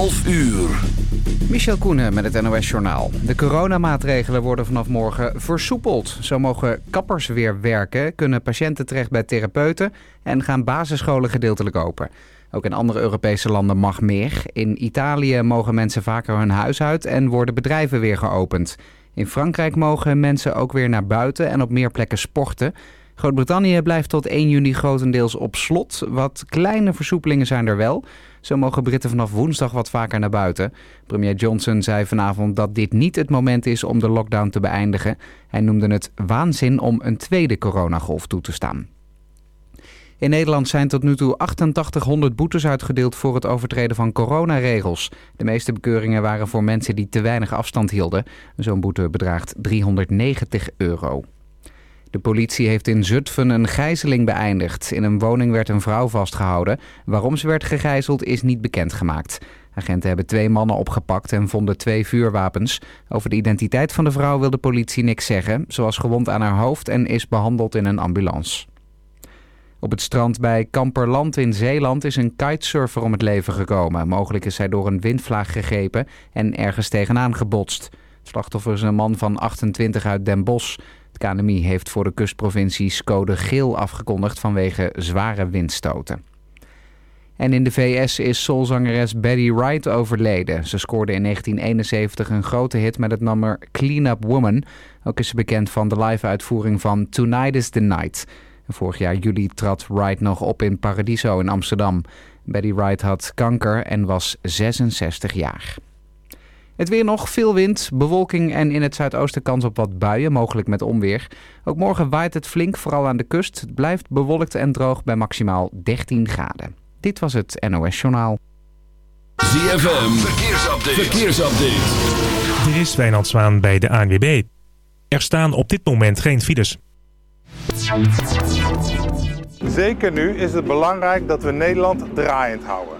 11 uur. Michel Koenen met het NOS-journaal. De coronamaatregelen worden vanaf morgen versoepeld. Zo mogen kappers weer werken, kunnen patiënten terecht bij therapeuten... en gaan basisscholen gedeeltelijk open. Ook in andere Europese landen mag meer. In Italië mogen mensen vaker hun huis uit en worden bedrijven weer geopend. In Frankrijk mogen mensen ook weer naar buiten en op meer plekken sporten... Groot-Brittannië blijft tot 1 juni grotendeels op slot. Wat kleine versoepelingen zijn er wel. Zo mogen Britten vanaf woensdag wat vaker naar buiten. Premier Johnson zei vanavond dat dit niet het moment is om de lockdown te beëindigen. Hij noemde het waanzin om een tweede coronagolf toe te staan. In Nederland zijn tot nu toe 8800 boetes uitgedeeld voor het overtreden van coronaregels. De meeste bekeuringen waren voor mensen die te weinig afstand hielden. Zo'n boete bedraagt 390 euro. De politie heeft in Zutphen een gijzeling beëindigd. In een woning werd een vrouw vastgehouden. Waarom ze werd gegijzeld is niet bekendgemaakt. Agenten hebben twee mannen opgepakt en vonden twee vuurwapens. Over de identiteit van de vrouw wil de politie niks zeggen. Ze was gewond aan haar hoofd en is behandeld in een ambulance. Op het strand bij Kamperland in Zeeland is een kitesurfer om het leven gekomen. Mogelijk is hij door een windvlaag gegrepen en ergens tegenaan gebotst. Slachtoffer is een man van 28 uit Den Bosch. KNMI heeft voor de kustprovincies code geel afgekondigd vanwege zware windstoten. En in de VS is soulzangeres Betty Wright overleden. Ze scoorde in 1971 een grote hit met het nummer Clean Up Woman. Ook is ze bekend van de live-uitvoering van Tonight is the Night. Vorig jaar juli trad Wright nog op in Paradiso in Amsterdam. Betty Wright had kanker en was 66 jaar. Het weer nog, veel wind, bewolking en in het zuidoosten kans op wat buien, mogelijk met onweer. Ook morgen waait het flink, vooral aan de kust. Het blijft bewolkt en droog bij maximaal 13 graden. Dit was het NOS Journaal. ZFM, verkeersupdate. verkeersupdate. Er is Wijnand Zwaan bij de ANWB. Er staan op dit moment geen files. Zeker nu is het belangrijk dat we Nederland draaiend houden.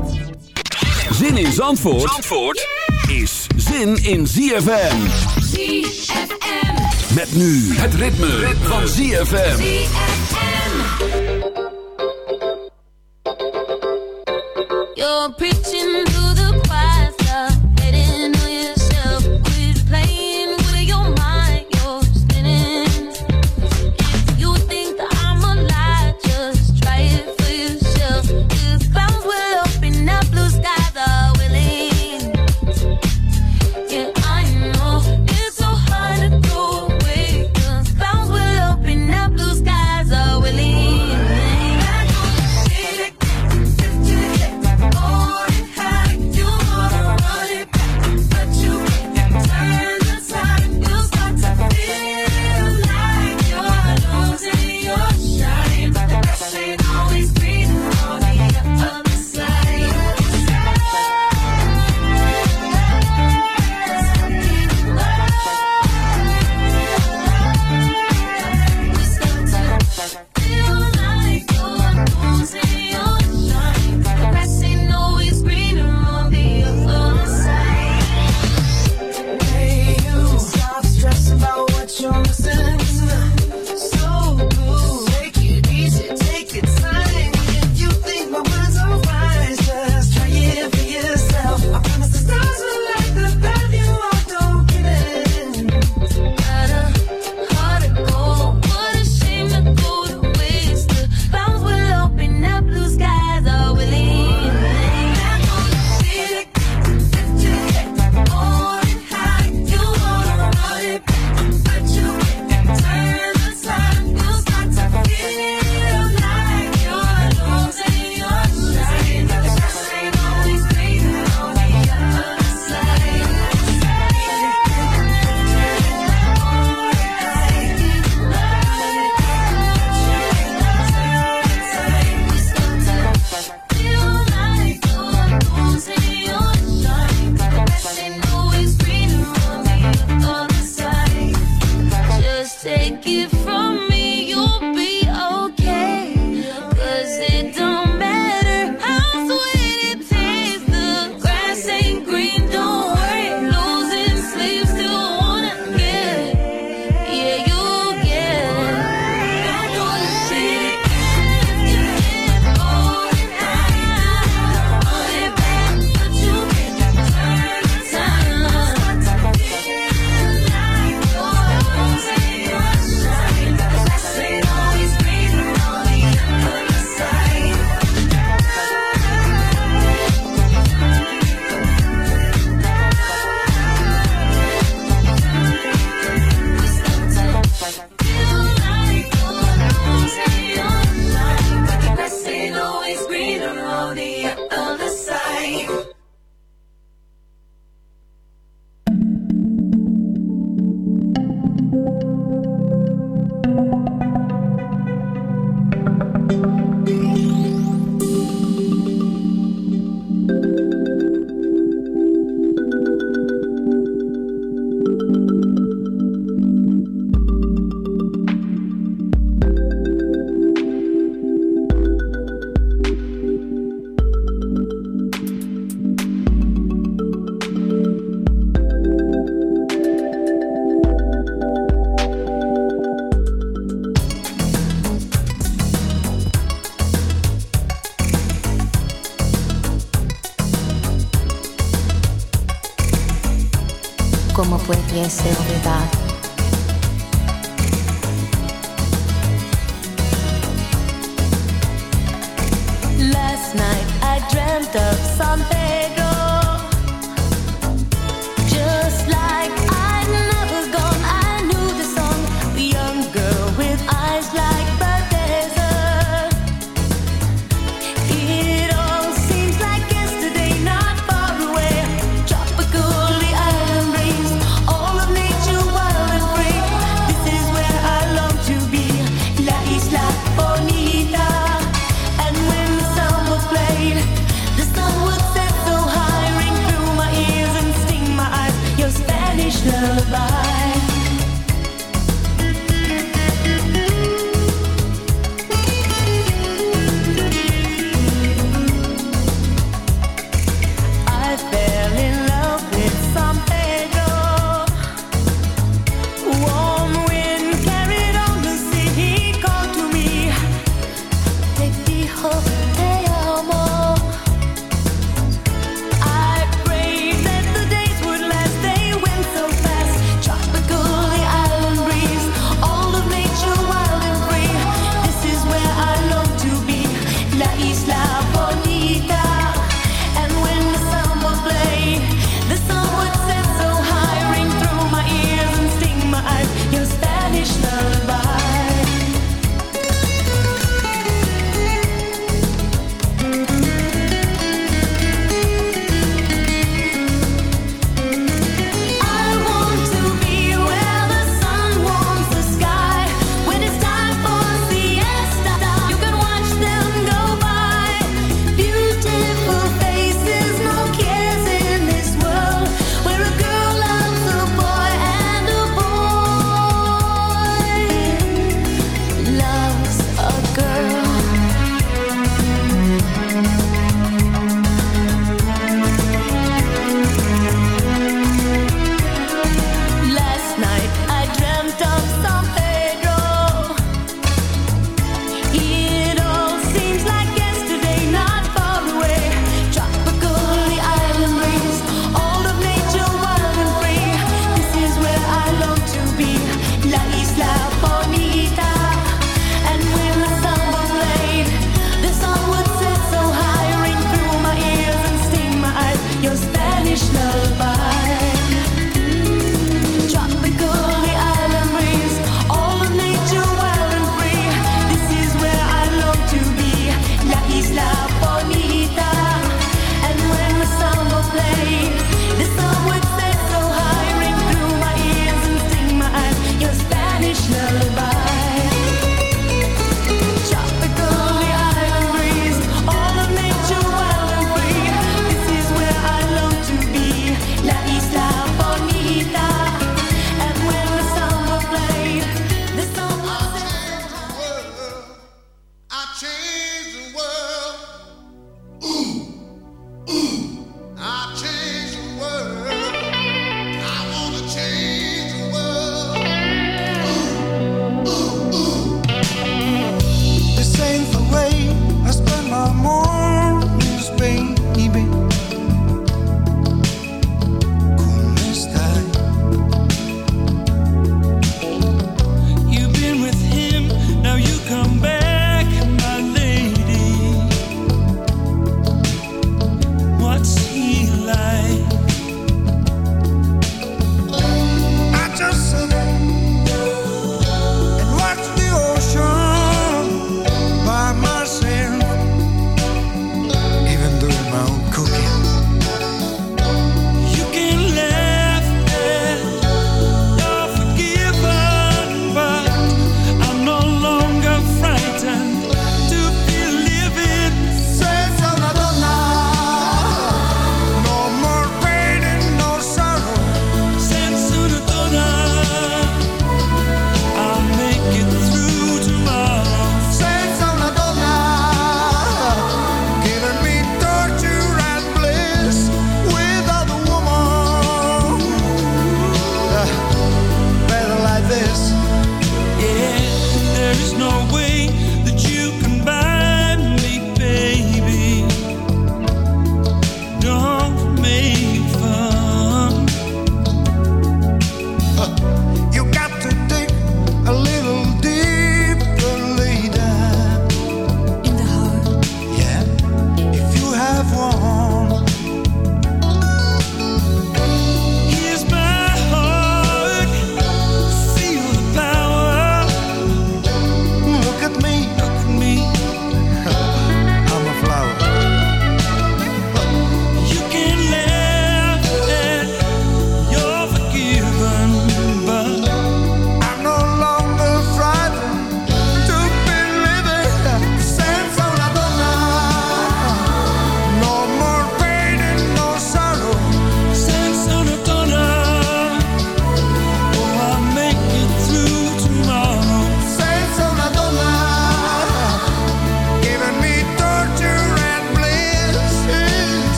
Zin in Zandvoort, Zandvoort is zin in ZFM. ZFM. Met nu het ritme, ritme. van ZFM. ZFM. You're preaching Spanish lullaby.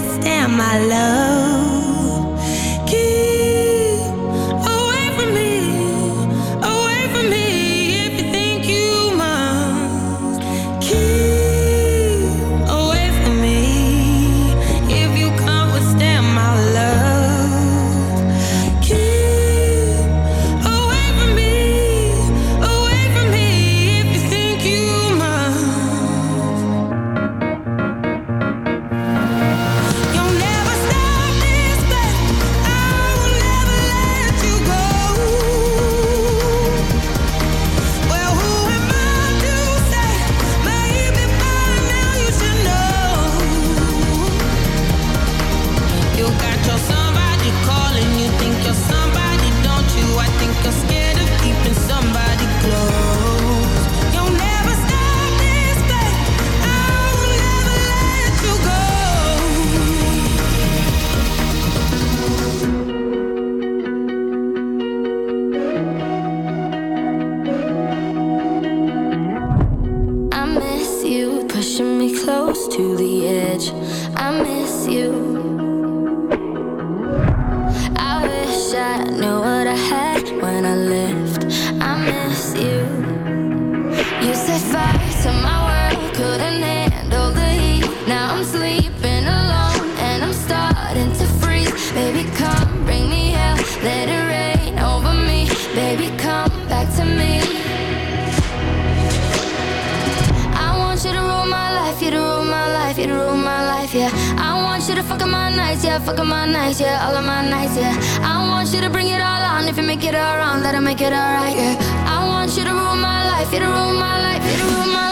Stand, my love. life, it ruined my life, it ruined my life.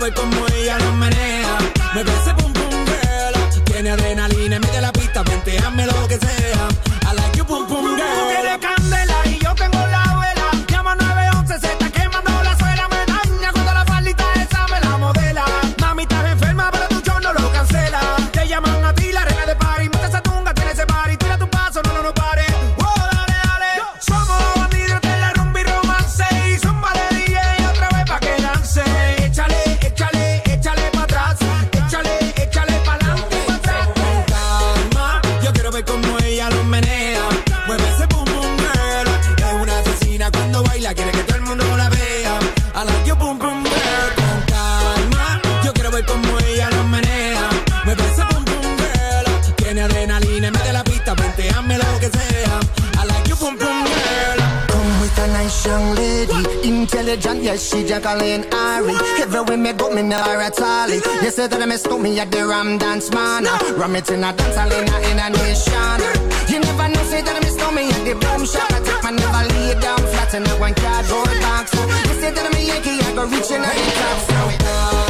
voy como Jam it in a dance hall in a, nation. You never know, say that I miss me at the boom shop I take my never lay down flat in a one cardboard box. You say that I'm a Yankee, I go reaching out the top, throw it down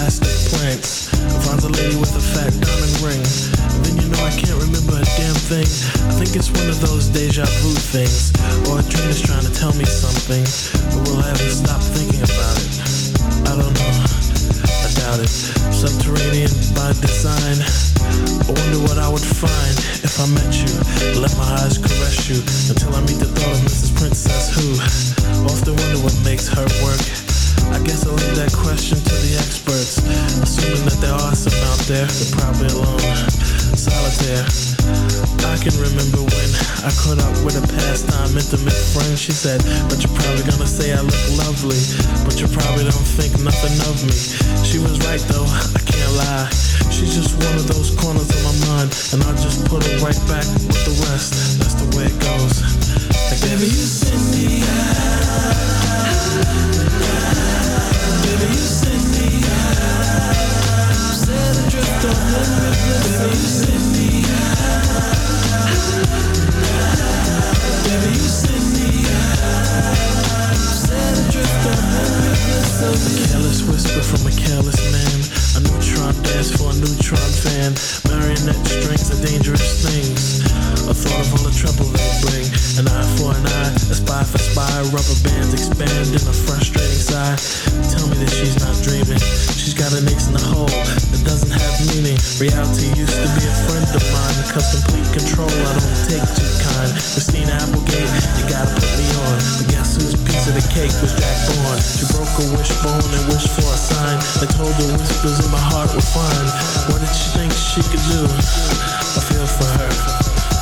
Plastic plants. Finds a lady with a fat diamond ring. And then you know I can't remember a damn thing. I think it's one of those deja vu things. Or a dream is trying to tell me something. But will I ever stop thinking about it? I don't know. I doubt it. Subterranean by design. I wonder what I would find if I met you. Let my eyes caress you until I meet the thought of Mrs. Princess who often wonder what makes her work. I guess I'll leave that question to the experts. Assuming that there are some out there, they're probably alone, solitaire. I can remember when I caught up with a pastime intimate friend. She said, But you're probably gonna say I look lovely, but you probably don't think nothing of me. She was right though, I can't lie. She's just one of those corners of my mind, and I'll just put her right back with the rest. That's the way it goes. Baby, you send me Baby, you send me Set adrift on memory bliss Baby, you send me Baby, you send me Set adrift on of A careless whisper from a careless man. A neutron dance for a neutron fan. Marionette strings are dangerous things. A thought of all the trouble they bring. An eye for an eye, a spy for spy. Rubber bands expand in a frustrating sigh. Tell me that she's not dreaming. She's got an ace in the hole that doesn't have meaning. Reality used to be a friend of mine. Cause complete control, I don't take too kind. Christina Applegate, you gotta put me on. But guess whose piece of the cake was Jack Bourne? She broke a wishbone and wished for a sign. I told her whispers in my heart were fine. What did she think she could do? I feel for her.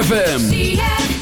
FM.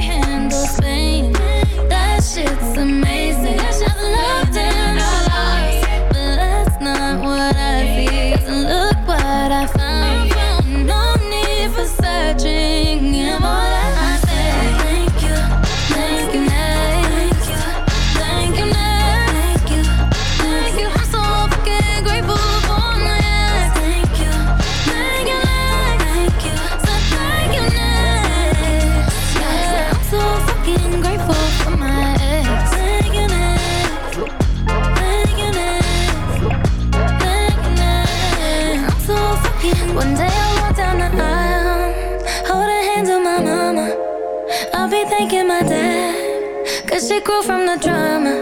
grow from the drama.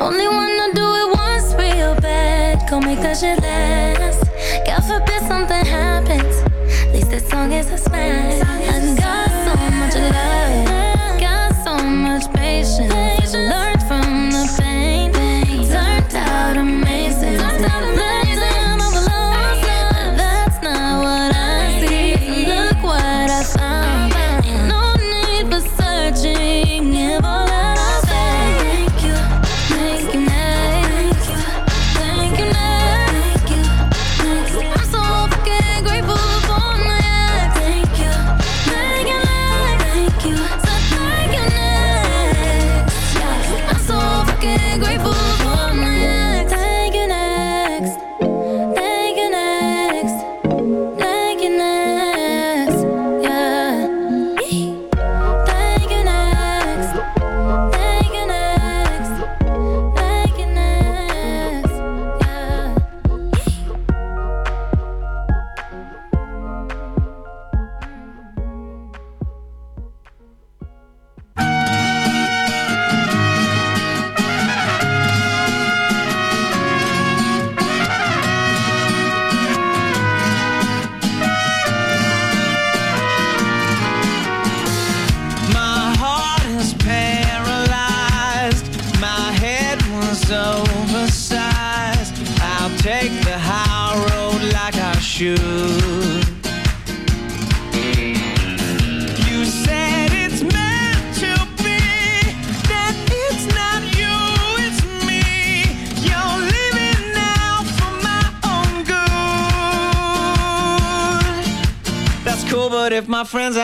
Only wanna do it once real bad. Go make that shit last.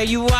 where you are.